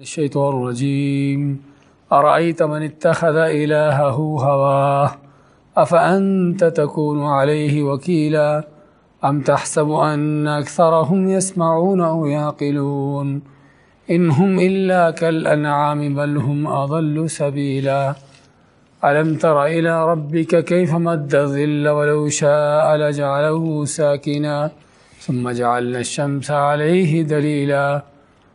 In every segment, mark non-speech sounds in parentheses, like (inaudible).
الشيطان الرجيم. أرأيت من اتخذ إلهه هواه؟ أفأنت تكون عليه وكيلا؟ أم تحسب أن أكثرهم يسمعون أو يعقلون؟ إن هم إلا كالأنعام بل هم أضل سبيلا. ألم تر إلى ربك كيف مد الظل ولو شاء لجعله ساكنا ثم جعلنا الشمس عليه دليلا.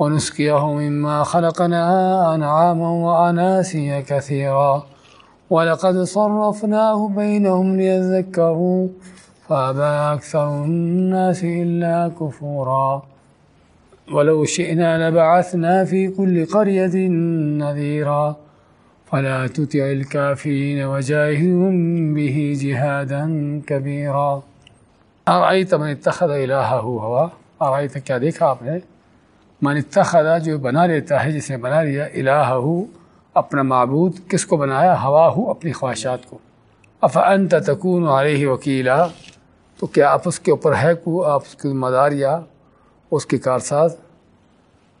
ونسقيه مما خلقنا أنعاما وأناسيا كثيرا. ولقد صرفناه بينهم ليذكروا، فأبى أكثر الناس إلا كفورا. ولو شئنا لبعثنا في كل قرية نذيرا. فلا تطع الكافرين وجاهدهم به جهادا كبيرا. أرأيت من اتخذ إلهه هو أرأيت کیا دیکھا آپ نے من اتخذا جو بنا لیتا ہے جس نے بنا لیا الہ ہو اپنا معبود، کس کو بنایا؟ ہوا ہو اپنی خواہشات کو۔ افعنت تکون علیہ وکیلا، تو کیا آپ اس کے اوپر ہے کو؟ آپ اس کی مدار یا اس کی کارساز؟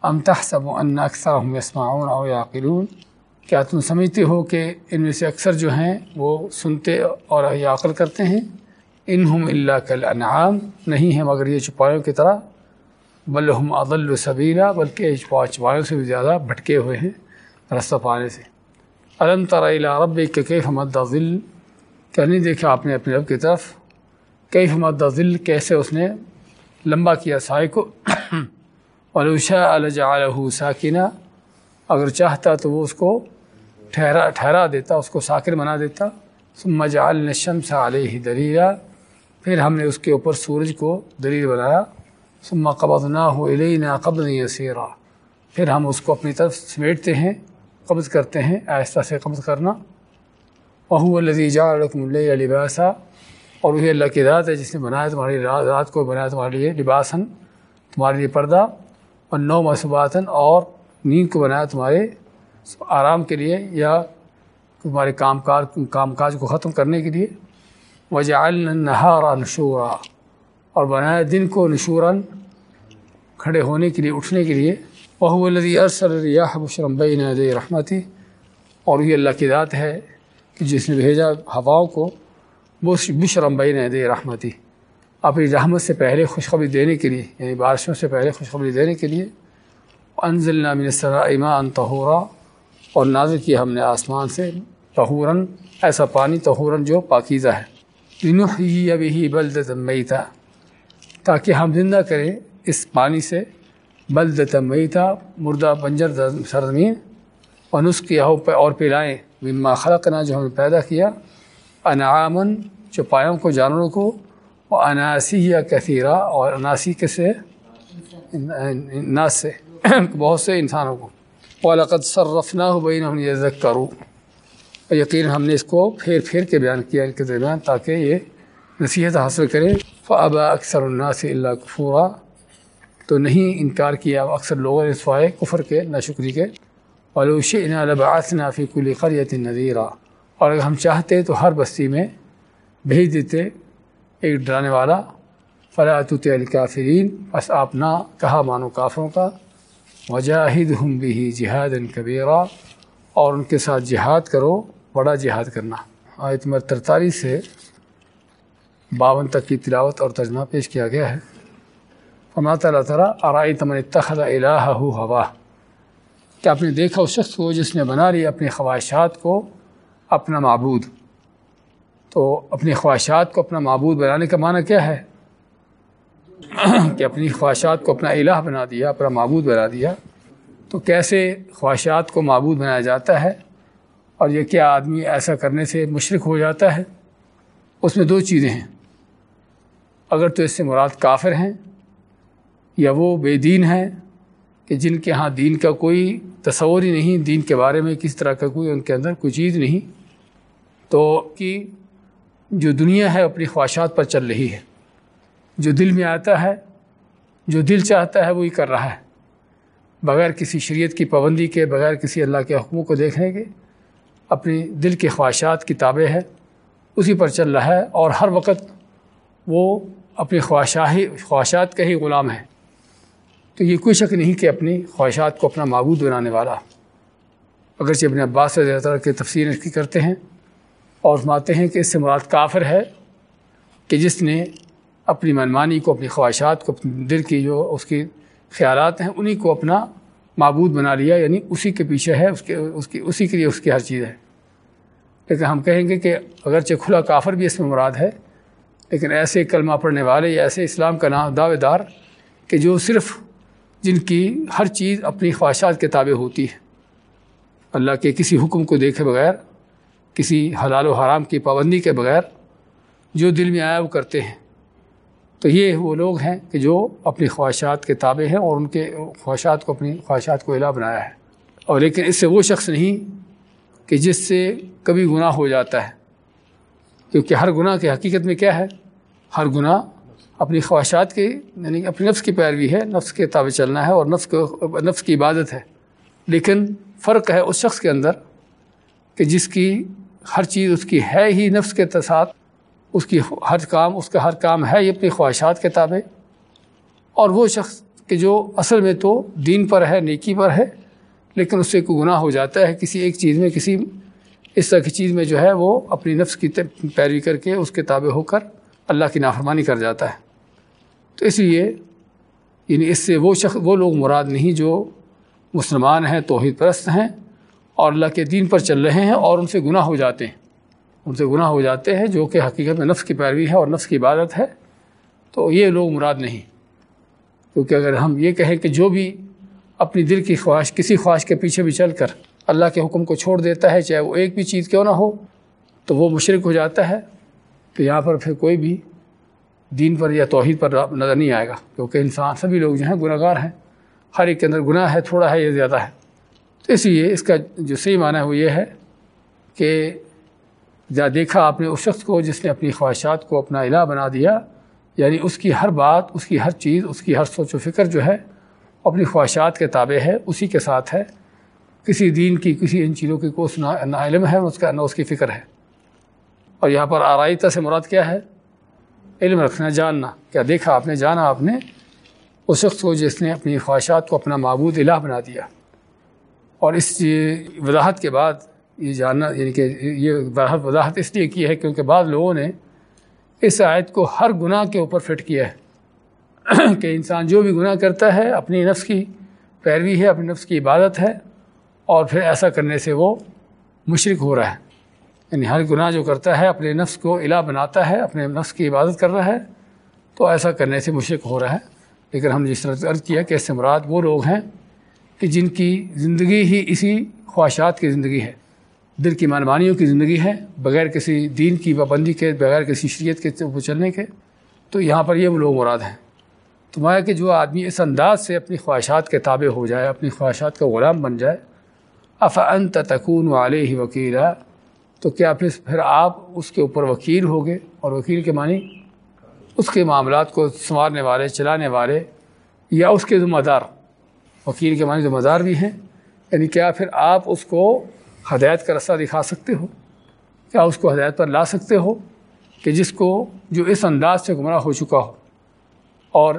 ام تحسب ان اکثر ہم یسمعون او یعقلون۔ کیا تم سمجھتے ہو کہ ان میں سے اکثر جو ہیں وہ سنتے اور یعقل کرتے ہیں؟ انہم اللہ کل انعام نہیں ہیں مگر یہ چپایوں کی طرح۔ بلحم عدل صبیرہ بلکہ چپایوں سے بھی زیادہ بھٹکے ہوئے ہیں، رستہ پانے سے۔ علم ترا رب کے کیف مد ذل کیا نہیں دیکھا آپ نے اپنے رب کی طرف؟ کیف مد ذل کیسے اس نے لمبا کیا سائے کو؟ (coughs) علوشا الجعلہ ساکنہ اگر چاہتا تو وہ اس کو ٹھہرا ٹھہرا دیتا، اس کو ساکر بنا دیتا۔ ثم جعلنا الشمس علیہ دلیلا پھر ہم نے اس کے اوپر سورج کو دلیل بنایا۔ ثم قبضناه الینا قبضا یسیرا پھر ہم اس کو اپنی طرف سمیٹتے ہیں، قبض کرتے ہیں، آہستہ سے قبض کرنا۔ وهو الذي جعل لكم الليل لباسا۔ اور وہی اللہ کی ذات ہے جس نے بنایا تمہاری رات رات کو بنایا تمہارے لیے لباسن تمہارے لیے پردہ۔ اور نو مصباتن اور نیند کو بنایا تمہارے آرام کے لیے یا تمہارے کام کار، کام کاج کو ختم کرنے کے لیے۔ وجعلنا النهار نشورا۔ اور بنایا دن کو نشوراً کھڑے ہونے کے لیے، اٹھنے کے لیے۔ وہ الذي ارسل الرياح بشرا بين يدي رحمتي اور یہ اللہ کی ذات ہے کہ جس نے بھیجا ہواؤں کو بشرم بین يدي رحمتي اپنی رحمت سے پہلے خوشخبری دینے کے لیے یعنی بارشوں سے پہلے خوشخبری دینے کے لیے۔ انزلنا من السماء ماء طهورا۔ اور نازل کیا ہم نے آسمان سے طہوراً ایسا پانی طہوراً جو پاکیزہ ہے۔ لنحيي به بلدة ميتا۔ تاکہ ہم زندہ کریں اس پانی سے۔ بلد میتا مردہ بنجر سرزمین، اور نسخ ہو اور پلائیں مما خلقنا، جو ہم نے پیدا کیا۔ انعامن چپایوں کو، جانوروں کو۔ اور اناسی یا کثیرہ، اور اناسی کے سے۔ ناس سے۔ بہت سے انسانوں کو۔ والقد صرفنا ہو بین ہم یہ کروں یقین ہم نے اس کو پھیر پھیر کے بیان کیا ان کے درمیان، تاکہ یہ نصیحت حاصل کریں۔ فابا اکثر الناس اللہ کفورا تو نہیں انکار کیا اکثر لوگوں نے سوائے کفر کے نہ شکری کے علوش لبعثنا فی کل قریت نذیرہ اور اگر ہم چاہتے تو ہر بستی میں بھیج دیتے ایک ڈرانے والا۔ فلاۃ الکافرین بس آپ نہ کہا مانو کافروں کا۔ وجاہد ہم بھی جہاد کبیرہ اور ان کے ساتھ جہاد کرو، بڑا جہاد کرنا۔ آیت نمبر ترتالیس سے باون تک کی تلاوت اور ترجمہ پیش کیا گیا ہے۔ فما تعالیٰ تعالیٰ آرائی تمن اتخذ الہ ہوا کہ آپ نے دیکھا اس شخص کو جس نے بنا لی اپنی خواہشات کو اپنا معبود؟ تو اپنی خواہشات کو اپنا معبود بنانے کا معنی کیا ہے؟ کہ اپنی خواہشات کو اپنا الہ بنا دیا، اپنا معبود بنا دیا۔ تو کیسے خواہشات کو معبود بنایا جاتا ہے؟ اور یہ کیا آدمی ایسا کرنے سے مشرق ہو جاتا ہے؟ اس میں دو چیزیں ہیں۔ اگر تو اس سے مراد کافر ہیں یا وہ بے دین ہیں کہ جن کے ہاں دین کا کوئی تصور ہی نہیں، دین کے بارے میں کس طرح کا کوئی، ان کے اندر کوئی چیز نہیں۔ تو کہ جو دنیا ہے اپنی خواہشات پر چل رہی ہے، جو دل میں آتا ہے، جو دل چاہتا ہے وہی کر رہا ہے۔ بغیر کسی شریعت کی پابندی کے، بغیر کسی اللہ کے حکموں کو دیکھنے کے، اپنی دل کی خواہشات کی ہے، اسی پر چل رہا ہے اور ہر وقت وہ اپنی خواہشاہی خواہشات کا ہی غلام ہے۔ تو یہ کوئی شک نہیں کہ اپنی خواہشات کو اپنا معبود بنانے والا، اگرچہ اپنے عباس سے زیادہ تر کی تفصیل اس کی کرتے ہیں اور ماتے ہیں کہ اس سے مراد کافر ہے کہ جس نے اپنی منمانی کو، اپنی خواہشات کو، اپنے دل کی جو اس کی خیالات ہیں، انہی کو اپنا معبود بنا لیا یعنی اسی کے پیچھے ہے، اس کے اس کی اسی کے لیے اس کی ہر چیز ہے۔ لیکن ہم کہیں گے کہ اگرچہ کھلا کافر بھی اس میں مراد ہے لیکن ایسے کلمہ پڑھنے والے یا ایسے اسلام کا نام دعوے دار کہ جو صرف جن کی ہر چیز اپنی خواہشات کے تابع ہوتی ہے۔ اللہ کے کسی حکم کو دیکھے بغیر، کسی حلال و حرام کی پابندی کے بغیر جو دل میں آیا وہ کرتے ہیں۔ تو یہ وہ لوگ ہیں کہ جو اپنی خواہشات کے تابع ہیں اور ان کے خواہشات کو اپنی خواہشات کو الہ بنایا ہے۔ اور لیکن اس سے وہ شخص نہیں کہ جس سے کبھی گناہ ہو جاتا ہے۔ کیونکہ ہر گناہ کی حقیقت میں کیا ہے؟ ہر گناہ اپنی خواہشات کی یعنی اپنی نفس کی پیروی ہے، نفس کے تابع چلنا ہے اور نفس کو، نفس کی عبادت ہے۔ لیکن فرق ہے اس شخص کے اندر کہ جس کی ہر چیز اس کی ہے ہی نفس کے ساتھ، اس کی ہر کام، اس کا ہر کام ہے یہ اپنی خواہشات کے تابع۔ اور وہ شخص کہ جو اصل میں تو دین پر ہے، نیکی پر ہے، لیکن اس سے کوئی گناہ ہو جاتا ہے، کسی ایک چیز میں، کسی اس طرح کی چیز میں جو ہے وہ اپنی نفس کی پیروی کر کے اس کے تابع ہو کر اللہ کی نافرمانی کر جاتا ہے۔ تو اس لیے یعنی اس سے وہ شخص وہ لوگ مراد نہیں جو مسلمان ہیں، توحید پرست ہیں اور اللہ کے دین پر چل رہے ہیں اور ان سے گناہ ہو جاتے ہیں۔ ان سے گناہ ہو جاتے ہیں جو کہ حقیقت میں نفس کی پیروی ہے اور نفس کی عبادت ہے۔ تو یہ لوگ مراد نہیں۔ کیونکہ اگر ہم یہ کہیں کہ جو بھی اپنی دل کی خواہش کسی خواہش کے پیچھے بھی چل کر اللہ کے حکم کو چھوڑ دیتا ہے، چاہے وہ ایک بھی چیز کیوں نہ ہو، تو وہ مشرق ہو جاتا ہے۔ تو یہاں پر پھر کوئی بھی دین پر یا توحید پر نظر نہیں آئے گا، کیونکہ انسان، سبھی لوگ جو ہیں گناہ گار ہیں۔ ہر ایک کے اندر گناہ ہے، تھوڑا ہے یا زیادہ ہے۔ تو اس لیے اس کا جو صحیح معنی ہے وہ یہ ہے کہ جا دیکھا آپ نے اس شخص کو جس نے اپنی خواہشات کو اپنا الہ بنا دیا یعنی اس کی ہر بات، اس کی ہر چیز، اس کی ہر سوچ و فکر جو ہے، اپنی خواہشات کے تابع ہے، اسی کے ساتھ ہے۔ کسی دین کی، کسی ان چیزوں کی کوئی نہ علم ہے، اس کا نہ اس کی فکر ہے۔ اور یہاں پر آرائیتا سے مراد کیا ہے؟ علم رکھنا، جاننا۔ کیا دیکھا آپ نے، جانا آپ نے؟ اس شخص کو جس نے اپنی خواہشات کو اپنا معبود الہ بنا دیا۔ اور اس وضاحت کے بعد یہ جاننا یعنی کہ یہ وضاحت وضاحت اس لیے کی ہے کیونکہ بعض لوگوں نے اس آیت کو ہر گناہ کے اوپر فٹ کیا ہے۔ (clears throat) کہ انسان جو بھی گناہ کرتا ہے، اپنی نفس کی پیروی ہے، اپنی نفس کی عبادت ہے اور پھر ایسا کرنے سے وہ مشرق ہو رہا ہے۔ یعنی ہر گناہ جو کرتا ہے، اپنے نفس کو الہ بناتا ہے، اپنے نفس کی عبادت کر رہا ہے، تو ایسا کرنے سے مشرق ہو رہا ہے۔ لیکن ہم نے جس طرح عرض کیا کہ اس سے مراد وہ لوگ ہیں کہ جن کی زندگی ہی اسی خواہشات کی زندگی ہے۔ دل کی مانمانیوں کی زندگی ہے، بغیر کسی دین کی پابندی کے، بغیر کسی شریعت کے چلنے کے۔ تو یہاں پر یہ وہ لوگ مراد ہیں۔ تو میں کہ جو آدمی اس انداز سے اپنی خواہشات کے تابع ہو جائے، اپنی خواہشات کا غلام بن جائے افعن تکون والے ہی وکیلا؟ تو کیا پھر پھر آپ اس کے اوپر وکیل ہوگے اور وکیل کے معنی اس کے معاملات کو سنوارنے والے، چلانے والے یا اس کے ذمہ دار؟ وکیل کے معنی ذمہ دار بھی ہیں۔ یعنی کیا پھر آپ اس کو ہدایت کا رستہ دکھا سکتے ہو؟ کیا اس کو ہدایت پر لا سکتے ہو کہ جس کو جو اس انداز سے گمراہ ہو چکا ہو؟ اور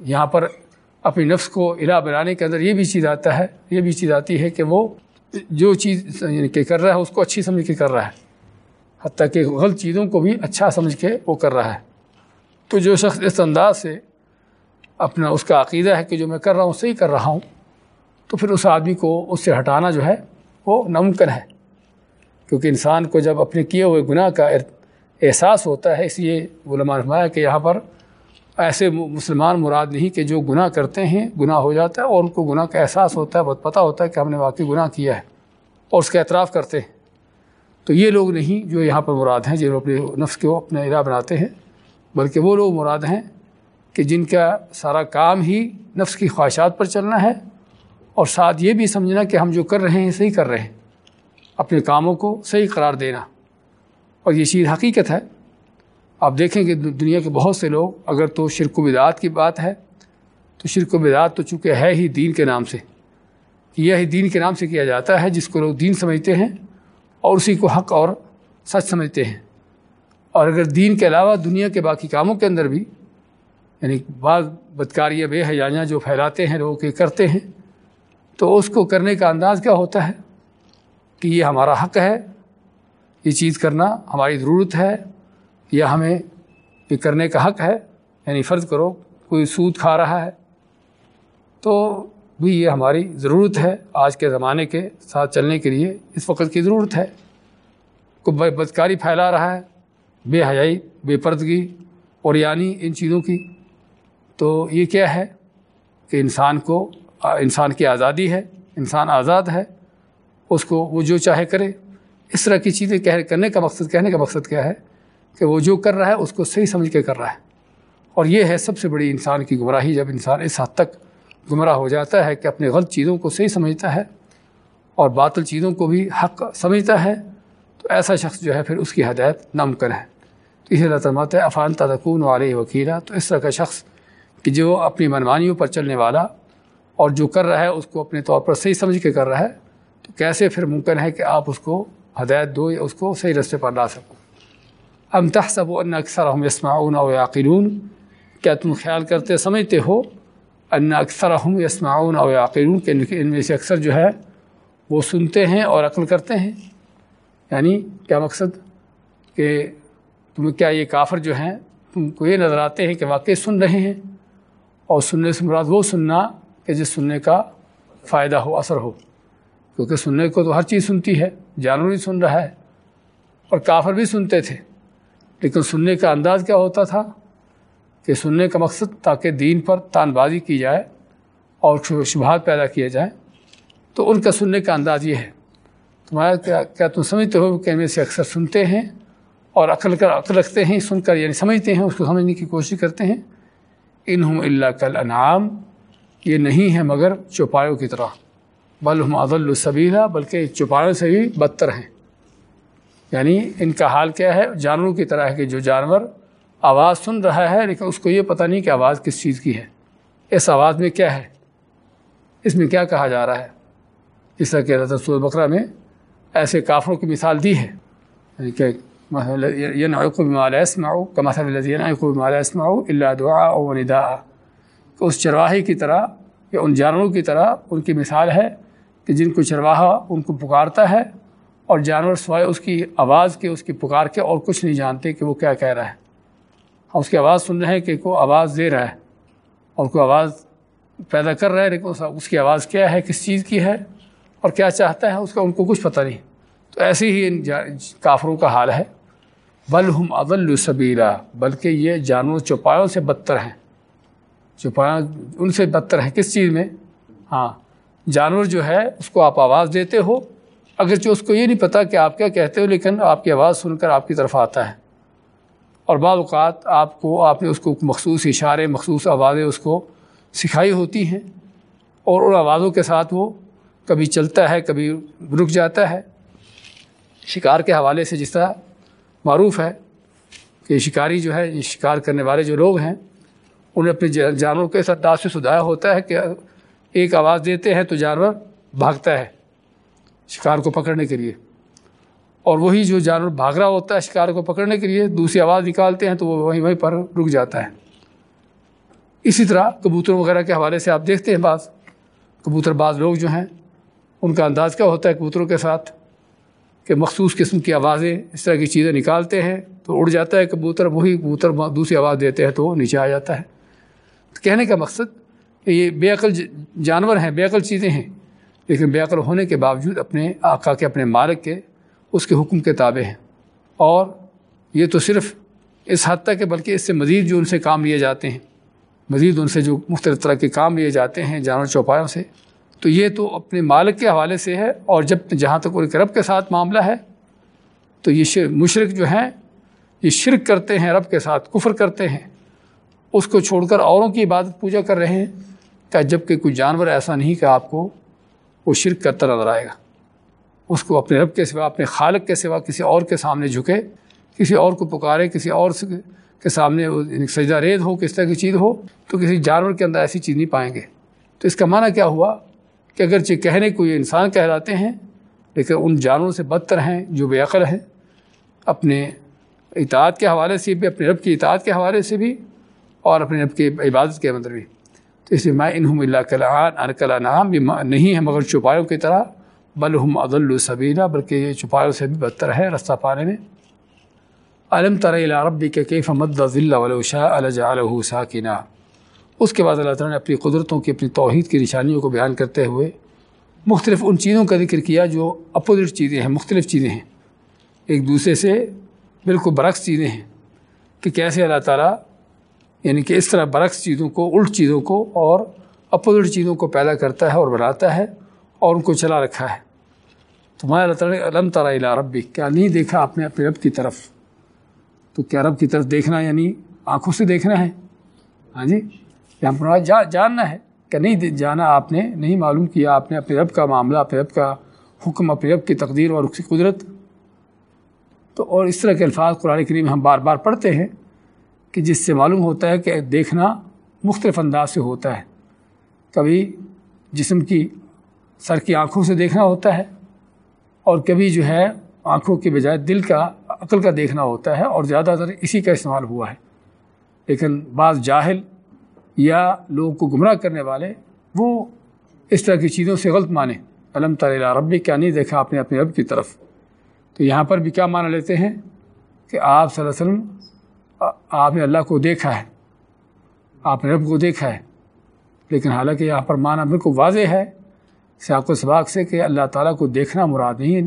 یہاں پر اپنی نفس کو الہ بنانے کے اندر یہ بھی چیز آتا ہے یہ بھی چیز آتی ہے کہ وہ جو چیز یعنی کہ کر رہا ہے، اس کو اچھی سمجھ کے کر رہا ہے۔ حتیٰ کہ غلط چیزوں کو بھی اچھا سمجھ کے وہ کر رہا ہے۔ تو جو شخص اس انداز سے اپنا اس کا عقیدہ ہے کہ جو میں کر رہا ہوں صحیح کر رہا ہوں، تو پھر اس آدمی کو اس سے ہٹانا جو ہے، وہ ناممکن ہے۔ کیونکہ انسان کو جب اپنے کیے ہوئے گناہ کا احساس ہوتا ہے، اس لیے علماء فرمایا کہ یہاں پر ایسے مسلمان مراد نہیں کہ جو گناہ کرتے ہیں، گناہ ہو جاتا ہے اور ان کو گناہ کا احساس ہوتا ہے بہت پتہ ہوتا ہے کہ ہم نے واقعی گناہ کیا ہے اور اس کا اعتراف کرتے ہیں۔ تو یہ لوگ نہیں جو یہاں پر مراد ہیں جو اپنے نفس کو اپنے ارا بناتے ہیں، بلکہ وہ لوگ مراد ہیں کہ جن کا سارا کام ہی نفس کی خواہشات پر چلنا ہے اور ساتھ یہ بھی سمجھنا کہ ہم جو کر رہے ہیں، صحیح کر رہے ہیں۔ اپنے کاموں کو صحیح قرار دینا۔ اور یہ چیز حقیقت ہے آپ دیکھیں کہ دنیا کے بہت سے لوگ، اگر تو شرک و بدعات کی بات ہے، تو شرک و بدعات تو چونکہ ہے ہی دین کے نام سے۔ یہ ہی دین کے نام سے کیا جاتا ہے، جس کو لوگ دین سمجھتے ہیں اور اسی کو حق اور سچ سمجھتے ہیں۔ اور اگر دین کے علاوہ دنیا کے باقی کاموں کے اندر بھی یعنی بعض بدکاریاں، بے حجائیاں جو پھیلاتے ہیں لوگ کے کرتے ہیں، تو اس کو کرنے کا انداز کیا ہوتا ہے؟ کہ یہ ہمارا حق ہے، یہ چیز کرنا ہماری ضرورت ہے یا ہمیں یہ کرنے کا حق ہے یعنی فرض کرو کوئی سود کھا رہا ہے۔ تو بھی یہ ہماری ضرورت ہے آج کے زمانے کے ساتھ چلنے کے لیے، اس وقت کی ضرورت ہے۔ کوئی بدکاری پھیلا رہا ہے، بے حیائی، بے پردگی اور یعنی ان چیزوں کی۔ تو یہ کیا ہے کہ انسان کو، انسان کی آزادی ہے، انسان آزاد ہے، اس کو وہ جو چاہے کرے۔ اس طرح کی چیزیں کرنے کا مقصد کہنے کا مقصد کیا ہے؟ کہ وہ جو کر رہا ہے، اس کو صحیح سمجھ کے کر رہا ہے۔ اور یہ ہے سب سے بڑی انسان کی گمراہی، جب انسان اس حد تک گمراہ ہو جاتا ہے کہ اپنے غلط چیزوں کو صحیح سمجھتا ہے اور باطل چیزوں کو بھی حق سمجھتا ہے، تو ایسا شخص جو ہے پھر اس کی ہدایت ناممکن ہے۔ تو اسی اللہ تعالیٰ ہے افان تدکون والے وکیلا تو اس طرح کا شخص کہ جو اپنی منمانیوں پر چلنے والا اور جو کر رہا ہے، اس کو اپنے طور پر صحیح سمجھ کے کر رہا ہے۔ تو کیسے پھر ممکن ہے کہ آپ اس کو ہدایت دو یا اس کو صحیح رستے پر لا سکو ام تحسب ان اکثر ہم یسمعون او یعقلون؟ کیا تم خیال کرتے سمجھتے ہو ان اکثر ہم یسمعون او یعقلون؟ کہ ان میں سے اکثر جو ہے وہ سنتے ہیں اور عقل کرتے ہیں؟ یعنی کیا مقصد؟ کہ تمہیں کیا یہ کافر جو ہیں، تم کو یہ نظر آتے ہیں کہ واقعی سن رہے ہیں؟ اور سننے سے مراد وہ سننا کہ جس سننے کا فائدہ ہو، اثر ہو۔ کیونکہ سننے کو تو ہر چیز سنتی ہے، جانور بھی سن رہا ہے اور کافر بھی سنتے تھے۔ لیکن سننے کا انداز کیا ہوتا تھا کہ سننے کا مقصد تاکہ دین پر تان بازی کی جائے اور شبہات پیدا کیے جائیں۔ تو ان کا سننے کا انداز یہ ہے۔ تمہارا کیا کیا تم سمجھتے ہو کہ میں سے اکثر سنتے ہیں اور عقل کر عقل رکھتے ہیں، سن کر یعنی سمجھتے ہیں، اس کو سمجھنے کی کوشش کرتے ہیں۔ انہم اللہ کل انعام یہ نہیں ہے مگر چوپایوں کی طرح۔ بلحم عدل الصبیرہ بلکہ چوپایوں سے بھی بدتر ہیں۔ یعنی ان کا حال کیا ہے؟ جانوروں کی طرح ہے کہ جو جانور آواز سن رہا ہے، لیکن اس کو یہ پتہ نہیں کہ آواز کس چیز کی ہے۔ اس آواز میں کیا ہے؟ اس میں کیا کہا جا رہا ہے؟ اس طرح کہ رضرت بکرا میں ایسے کافروں کی مثال دی ہے۔ یعنی کہ اسماؤ کا اسماؤ اللہ دعا او ندا کہ اس چرواہے کی طرح یا ان جانوروں کی طرح ان کی مثال ہے کہ جن کو چرواہا ان کو پکارتا ہے اور جانور سوائے اس کی آواز کے، اس کی پکار کے اور کچھ نہیں جانتے کہ وہ کیا کہہ رہا ہے۔ ہم اس کی آواز سن رہے ہیں کہ کو آواز دے رہا ہے اور کوئی آواز پیدا کر رہا ہے، لیکن اس کی آواز کیا ہے، کس چیز کی ہے اور کیا چاہتا ہے، اس کا ان کو کچھ پتہ نہیں۔ تو ایسے ہی ان کافروں کا حال ہے۔ بل ہم اول صبیرہ بلکہ یہ جانور چوپایوں سے بدتر ہیں۔ چوپایاں ان سے بدتر ہیں کس چیز میں؟ ہاں جانور جو ہے، اس کو آپ آواز دیتے ہو اگرچہ اس کو یہ نہیں پتہ کہ آپ کیا کہتے ہو، لیکن آپ کی آواز سن کر آپ کی طرف آتا ہے۔ اور بعض اوقات آپ کو، آپ نے اس کو مخصوص اشارے، مخصوص آوازیں اس کو سکھائی ہوتی ہیں اور ان آوازوں کے ساتھ وہ کبھی چلتا ہے، کبھی رک جاتا ہے۔ شکار کے حوالے سے جس طرح معروف ہے کہ شکاری جو ہے یہ شکار کرنے والے جو لوگ ہیں، انہیں اپنے جانوروں کے ساتھ داس سے سدھایا ہوتا ہے کہ ایک آواز دیتے ہیں تو جانور بھاگتا ہے۔ شکار کو پکڑنے کے لیے۔ اور وہی جو جانور بھاگ رہا ہوتا ہے شکار کو پکڑنے کے لیے، دوسری آواز نکالتے ہیں تو وہ وہیں وہیں پر رک جاتا ہے۔ اسی طرح کبوتروں وغیرہ کے حوالے سے آپ دیکھتے ہیں بعض۔ کبوتر بعض لوگ جو ہیں، ان کا انداز کیا ہوتا ہے کبوتروں کے ساتھ؟ کہ مخصوص قسم کی آوازیں اس طرح کی چیزیں نکالتے ہیں تو اڑ جاتا ہے کبوتر، وہی کبوتر دوسری آواز دیتے ہیں تو وہ نیچے آ جاتا ہے۔ تو کہنے کا مقصد، کہ یہ بے عقل جانور ہیں، بے عقل چیزیں ہیں۔ لیکن بے عقل ہونے کے باوجود اپنے آقا کے، اپنے مالک کے اس کے حکم کے تابع ہیں۔ اور یہ تو صرف اس حد تک کہ بلکہ اس سے مزید جو ان سے کام لیے جاتے ہیں، مزید ان سے جو مختلف طرح کے کام لیے جاتے ہیں جانور چوپایوں سے، تو یہ تو اپنے مالک کے حوالے سے ہے۔ اور جب جہاں تک ان کے رب کے ساتھ معاملہ ہے، تو یہ مشرق جو ہیں، یہ شرک کرتے ہیں، رب کے ساتھ کفر کرتے ہیں۔ اس کو چھوڑ کر اوروں کی عبادت پوجا کر رہے ہیں۔ کہ جبکہ کوئی جانور ایسا نہیں کہ آپ کو وہ شرک کرتا نظر آئے گا۔ اس کو اپنے رب کے سوا، اپنے خالق کے سوا کسی اور کے سامنے جھکے، کسی اور کو پکارے، کسی اور کے سامنے یعنی سجدہ ریز ہو، کس طرح کی چیز ہو، تو کسی جانور کے اندر ایسی چیز نہیں پائیں گے۔ تو اس کا معنی کیا ہوا؟ کہ اگرچہ کہنے کو یہ انسان کہلاتے ہیں، لیکن ان جانوروں سے بدتر ہیں جو بے عقل ہیں۔ اپنے اطاعت کے حوالے سے بھی، اپنے رب کی اطاعت کے حوالے سے بھی اور اپنے رب کی عبادت کے اندر بھی۔ اس لیے میں انہم اللہ کلان ارکلا نام بھی نہیں ہے مگر چوپایوں کی طرح بلحم عد الصبینہ بلکہ یہ چوپایوں سے بھی بدتر ہے رستہ پانے میں۔ علم تر ربی کے کیف مد ذلّہ ولوشا الجا ساکینہ اس کے بعد اللہ تعالیٰ نے اپنی قدرتوں کی، اپنی توحید کی نشانیوں کو بیان کرتے ہوئے مختلف ان چیزوں کا ذکر کیا جو اپوزٹ چیزیں ہیں، مختلف چیزیں ہیں۔ ایک دوسرے سے بالکل برعکس چیزیں ہیں کہ کیسے اللہ تعالیٰ یعنی کہ اس طرح برعکس چیزوں کو، الٹ چیزوں کو اور اپوزٹ چیزوں کو پیدا کرتا ہے اور بناتا ہے اور ان کو چلا رکھا ہے۔ تو اللہ تعالیٰ علم تعالیٰ ربی کیا نہیں دیکھا آپ نے اپنے رب کی طرف؟ تو کیا رب کی طرف دیکھنا یعنی آنکھوں سے دیکھنا ہے؟ ہاں جی یہاں جا، جاننا ہے کہ نہیں جانا آپ نے، نہیں معلوم کیا آپ نے اپنے رب کا معاملہ، اپنے رب کا حکم، اپنے رب کی تقدیر اور اس کی قدرت؟ تو اور اس طرح کے الفاظ قرآن کریم ہم بار بار پڑھتے ہیں۔ کہ جس سے معلوم ہوتا ہے کہ دیکھنا مختلف انداز سے ہوتا ہے۔ کبھی جسم کی سر کی آنکھوں سے دیکھنا ہوتا ہے اور کبھی جو ہے آنکھوں کے بجائے دل کا، عقل کا دیکھنا ہوتا ہے اور زیادہ تر اسی کا استعمال ہوا ہے۔ لیکن بعض جاہل یا لوگوں کو گمراہ کرنے والے وہ اس طرح کی چیزوں سے غلط مانیں علم تعالیٰ ربی کیا نہیں دیکھا اپنے اپنے رب کی طرف۔ تو یہاں پر بھی کیا مانا لیتے ہیں کہ آپ صلی اللہ علیہ وسلم آپ نے اللہ کو دیکھا ہے۔ آپ نے رب کو دیکھا ہے۔ لیکن حالانکہ یہاں پر معنی بالکل واضح ہے۔ سیاق و سباق سے کہ اللہ تعالیٰ کو دیکھنا مراد نہیں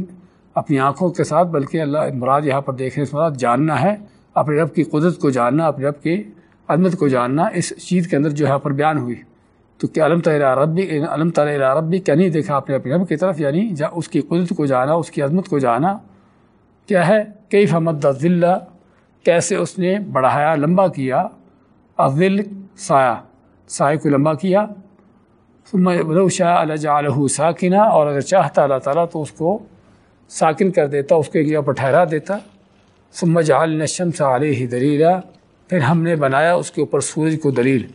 اپنی آنکھوں کے ساتھ، بلکہ اللہ مراد یہاں پر دیکھنے سے مراد جاننا ہے۔ اپنے رب کی قدرت کو جاننا، اپنے رب کی عظمت کو جاننا اس چیز کے اندر جو یہاں پر بیان ہوئی۔ تو کیا علم تعلیٰ ربی علم تعلیٰ ربی، کیا نہیں دیکھا اپنے اپنے رب کی طرف؟ یعنی اس کی قدرت کو جانا، اس کی عظمت کو جانا۔ کیا ہے؟ کئی فمد ذلہ کیسے اس نے بڑھایا، لمبا کیا اول سایہ سائے کو لمبا کیا شاہ اللہ ساکنہ اور اگر چاہتا اللہ تعالیٰ تو اس کو ساکن کر دیتا، اس کو ایک جگہ پر ٹھہرا دیتا۔ ثم جعل نشم سا علیہ دلیلہ پھر ہم نے بنایا اس کے اوپر سورج کو دلیل۔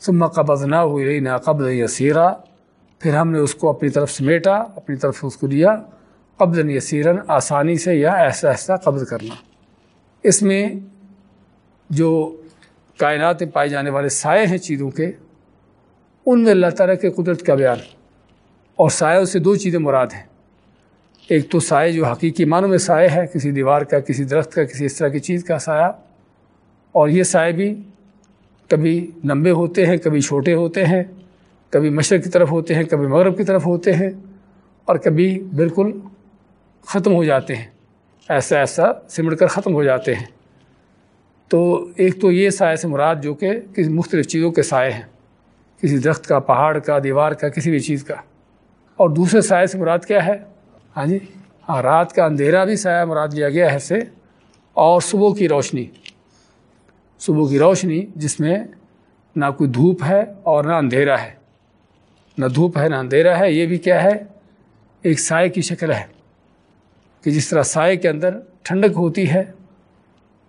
ثم قبض نہ ہوئی نہ قبض یسیرہ پھر ہم نے اس کو اپنی طرف سمیٹا، اپنی طرف اس کو دیا قبض یسیرن آسانی سے یا ایسا ایسا قبض کرنا۔ اس میں جو کائنات میں پائے جانے والے سائے ہیں چیزوں کے، ان میں اللہ تعالیٰ کے قدرت کا بیان اور سایہ سے دو چیزیں مراد ہیں۔ ایک تو سائے جو حقیقی معنوں میں سائے ہے، کسی دیوار کا، کسی درخت کا، کسی اس طرح کی چیز کا سایہ۔ اور یہ سائے بھی کبھی لمبے ہوتے ہیں، کبھی چھوٹے ہوتے ہیں، کبھی مشرق کی طرف ہوتے ہیں، کبھی مغرب کی طرف ہوتے ہیں، اور کبھی بالکل ختم ہو جاتے ہیں۔ ایسا ایسا سمٹ کر ختم ہو جاتے ہیں۔ تو ایک تو یہ سائے سے مراد جو کہ کسی مختلف چیزوں کے سائے ہیں۔ کسی درخت کا، پہاڑ کا، دیوار کا، کسی بھی چیز کا۔ اور دوسرے سائے سے مراد کیا ہے؟ ہاں جی ہاں رات کا اندھیرا بھی سایہ مراد لیا گیا ہے سے۔ اور صبح کی روشنی۔ صبح کی روشنی جس میں نہ کوئی دھوپ ہے اور نہ اندھیرا ہے۔ نہ دھوپ ہے، نہ اندھیرا ہے، یہ بھی کیا ہے؟ ایک سائے کی شکل ہے۔ کہ جس طرح سائے کے اندر ٹھنڈک ہوتی ہے،